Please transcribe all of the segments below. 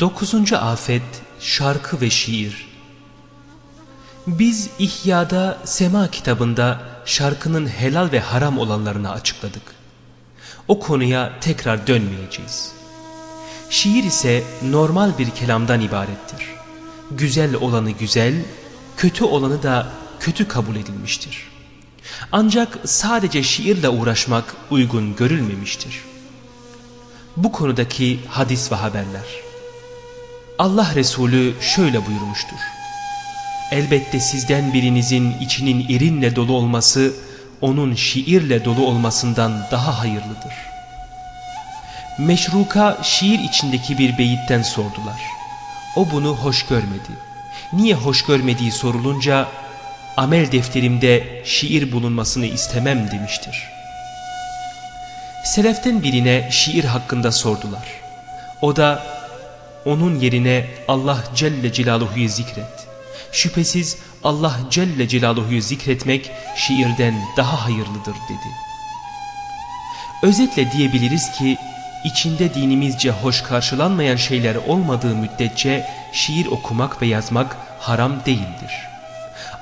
Dokuzuncu afet şarkı ve şiir. Biz İhya'da Sema kitabında şarkının helal ve haram olanlarını açıkladık. O konuya tekrar dönmeyeceğiz. Şiir ise normal bir kelamdan ibarettir. Güzel olanı güzel, kötü olanı da kötü kabul edilmiştir. Ancak sadece şiirle uğraşmak uygun görülmemiştir. Bu konudaki hadis ve haberler. Allah Resulü şöyle buyurmuştur. Elbette sizden birinizin içinin irinle dolu olması onun şiirle dolu olmasından daha hayırlıdır. Meşruka şiir içindeki bir beyitten sordular. O bunu hoş görmedi. Niye hoş görmediği sorulunca amel defterimde şiir bulunmasını istemem demiştir. Seleften birine şiir hakkında sordular. O da onun yerine Allah Celle Celaluhu'yu zikret. Şüphesiz Allah Celle Celaluhu'yu zikretmek şiirden daha hayırlıdır dedi. Özetle diyebiliriz ki içinde dinimizce hoş karşılanmayan şeyler olmadığı müddetçe şiir okumak ve yazmak haram değildir.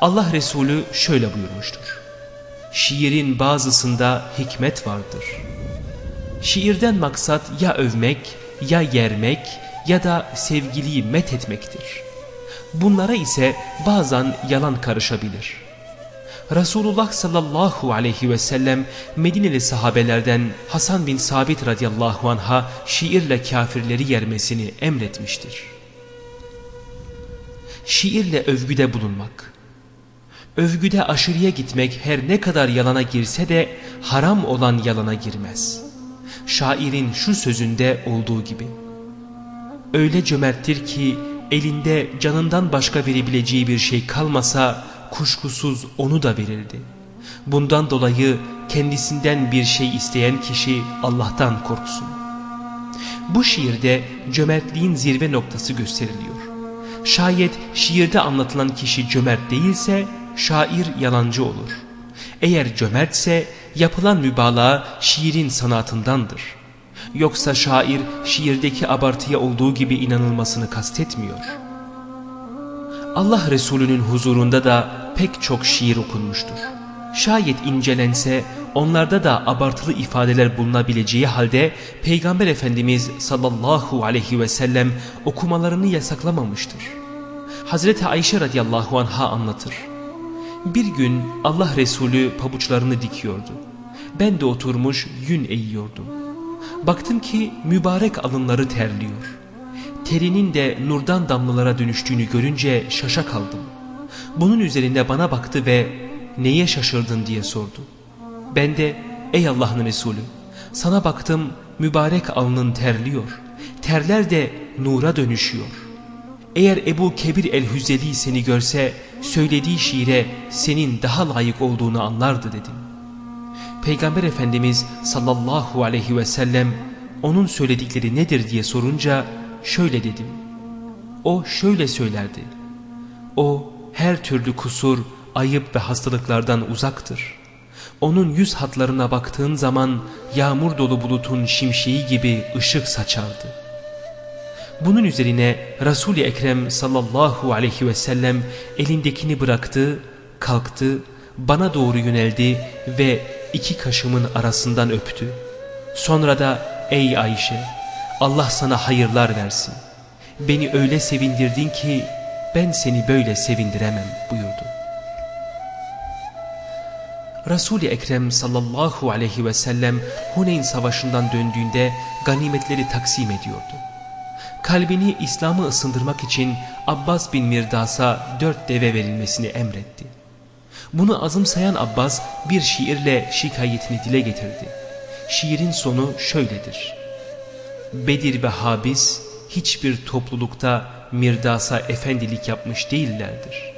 Allah Resulü şöyle buyurmuştur. Şiirin bazısında hikmet vardır. Şiirden maksat ya övmek, ya yermek, ya da sevgiliyi met etmektir. Bunlara ise bazen yalan karışabilir. Resulullah sallallahu aleyhi ve sellem Medineli sahabelerden Hasan bin Sabit radıyallahu anha şiirle kafirleri yermesini emretmiştir. Şiirle övgüde bulunmak Övgüde aşırıya gitmek her ne kadar yalana girse de haram olan yalana girmez. Şairin şu sözünde olduğu gibi öyle cömerttir ki elinde canından başka verebileceği bir şey kalmasa kuşkusuz onu da verirdi. Bundan dolayı kendisinden bir şey isteyen kişi Allah'tan korksun. Bu şiirde cömertliğin zirve noktası gösteriliyor. Şayet şiirde anlatılan kişi cömert değilse şair yalancı olur. Eğer cömertse yapılan mübalağa şiirin sanatındandır.'' Yoksa şair şiirdeki abartıya olduğu gibi inanılmasını kastetmiyor. Allah Resulü'nün huzurunda da pek çok şiir okunmuştur. Şayet incelense onlarda da abartılı ifadeler bulunabileceği halde Peygamber Efendimiz sallallahu aleyhi ve sellem okumalarını yasaklamamıştır. Hazreti Ayşe radıyallahu anha anlatır. Bir gün Allah Resulü pabuçlarını dikiyordu. Ben de oturmuş yün eğiyordum. Baktım ki mübarek alınları terliyor. Terinin de nurdan damlalara dönüştüğünü görünce şaşa kaldım. Bunun üzerinde bana baktı ve neye şaşırdın diye sordu. Ben de ey Allah'ın Resulü sana baktım mübarek alnın terliyor. Terler de nura dönüşüyor. Eğer Ebu Kebir el-Hüzeli seni görse söylediği şiire senin daha layık olduğunu anlardı dedim. Peygamber Efendimiz sallallahu aleyhi ve sellem onun söyledikleri nedir diye sorunca şöyle dedim. O şöyle söylerdi. O her türlü kusur, ayıp ve hastalıklardan uzaktır. Onun yüz hatlarına baktığın zaman yağmur dolu bulutun şimşeği gibi ışık saçardı. Bunun üzerine Resul-i Ekrem sallallahu aleyhi ve sellem elindekini bıraktı, kalktı, bana doğru yöneldi ve iki kaşımın arasından öptü. Sonra da ey Ayşe Allah sana hayırlar versin. Beni öyle sevindirdin ki ben seni böyle sevindiremem buyurdu. Resul-i Ekrem sallallahu aleyhi ve sellem Huneyn savaşından döndüğünde ganimetleri taksim ediyordu. Kalbini İslam'ı ısındırmak için Abbas bin Mirdas'a dört deve verilmesini emretti. Bunu azımsayan Abbas bir şiirle şikayetini dile getirdi. Şiirin sonu şöyledir. Bedir ve Habis hiçbir toplulukta Mirdas'a efendilik yapmış değillerdir.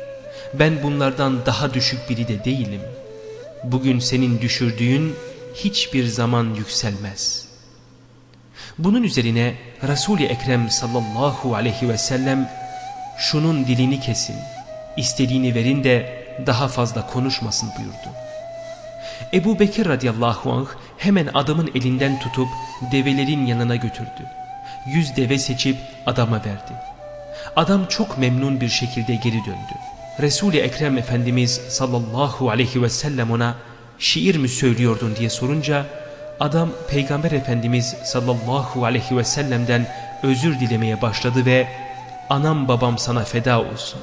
Ben bunlardan daha düşük biri de değilim. Bugün senin düşürdüğün hiçbir zaman yükselmez. Bunun üzerine Resul-i Ekrem sallallahu aleyhi ve sellem şunun dilini kesin, istediğini verin de daha fazla konuşmasın buyurdu. Ebu Bekir radıyallahu anh hemen adamın elinden tutup develerin yanına götürdü. Yüz deve seçip adama verdi. Adam çok memnun bir şekilde geri döndü. Resul-i Ekrem Efendimiz sallallahu aleyhi ve sellem ona şiir mi söylüyordun diye sorunca adam Peygamber Efendimiz sallallahu aleyhi ve sellem'den özür dilemeye başladı ve anam babam sana feda olsun.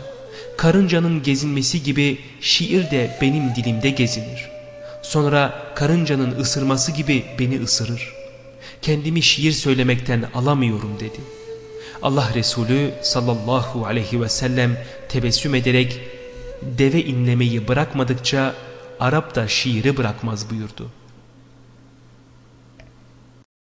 Karıncanın gezinmesi gibi şiir de benim dilimde gezinir. Sonra karıncanın ısırması gibi beni ısırır. Kendimi şiir söylemekten alamıyorum dedi. Allah Resulü sallallahu aleyhi ve sellem tebessüm ederek deve inlemeyi bırakmadıkça Arap da şiiri bırakmaz buyurdu.